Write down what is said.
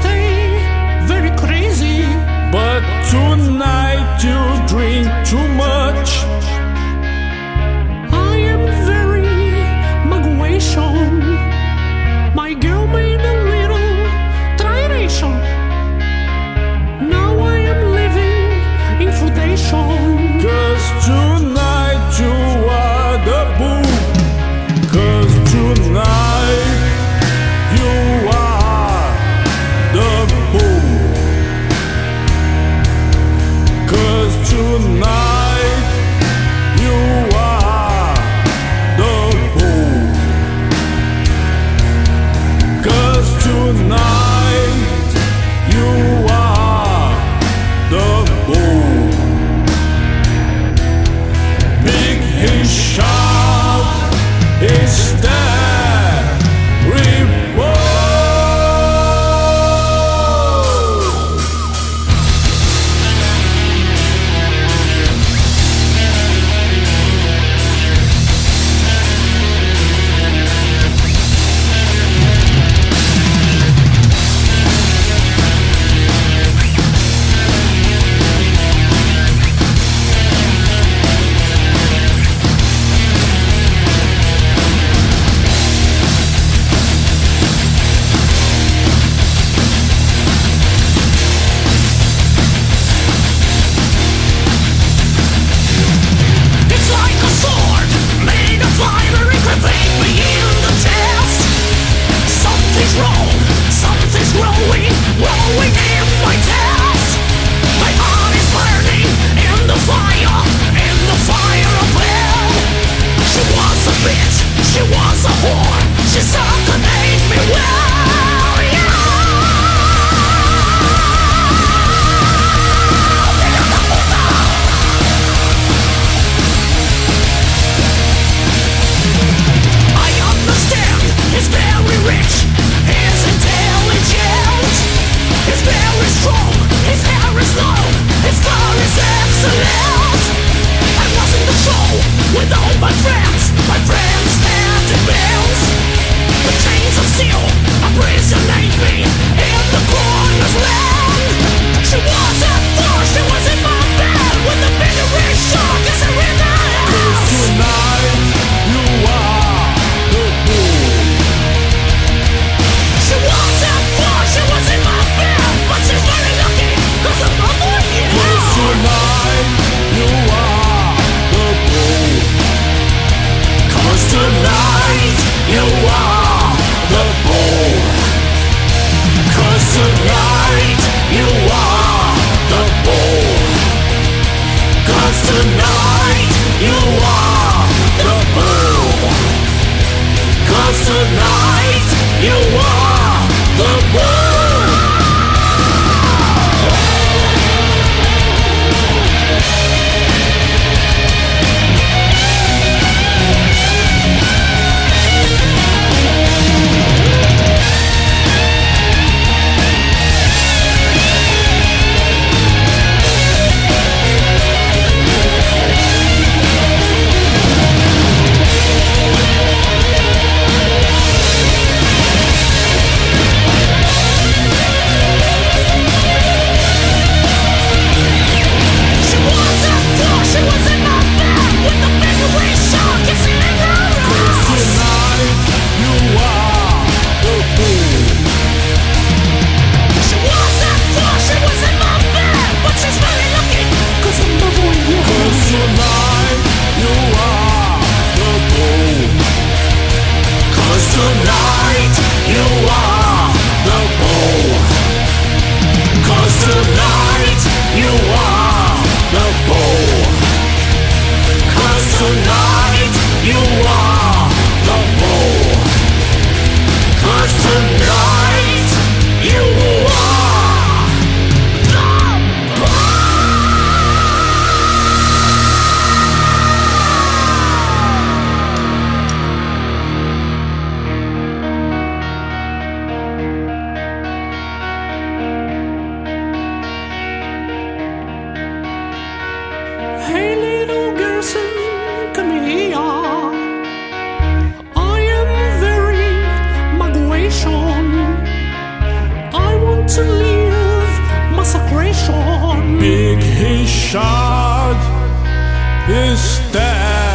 stay to tonight you are the boom. Cause tonight you are. Hey, little come here. I am very. I want to live. Big Hishad is dead.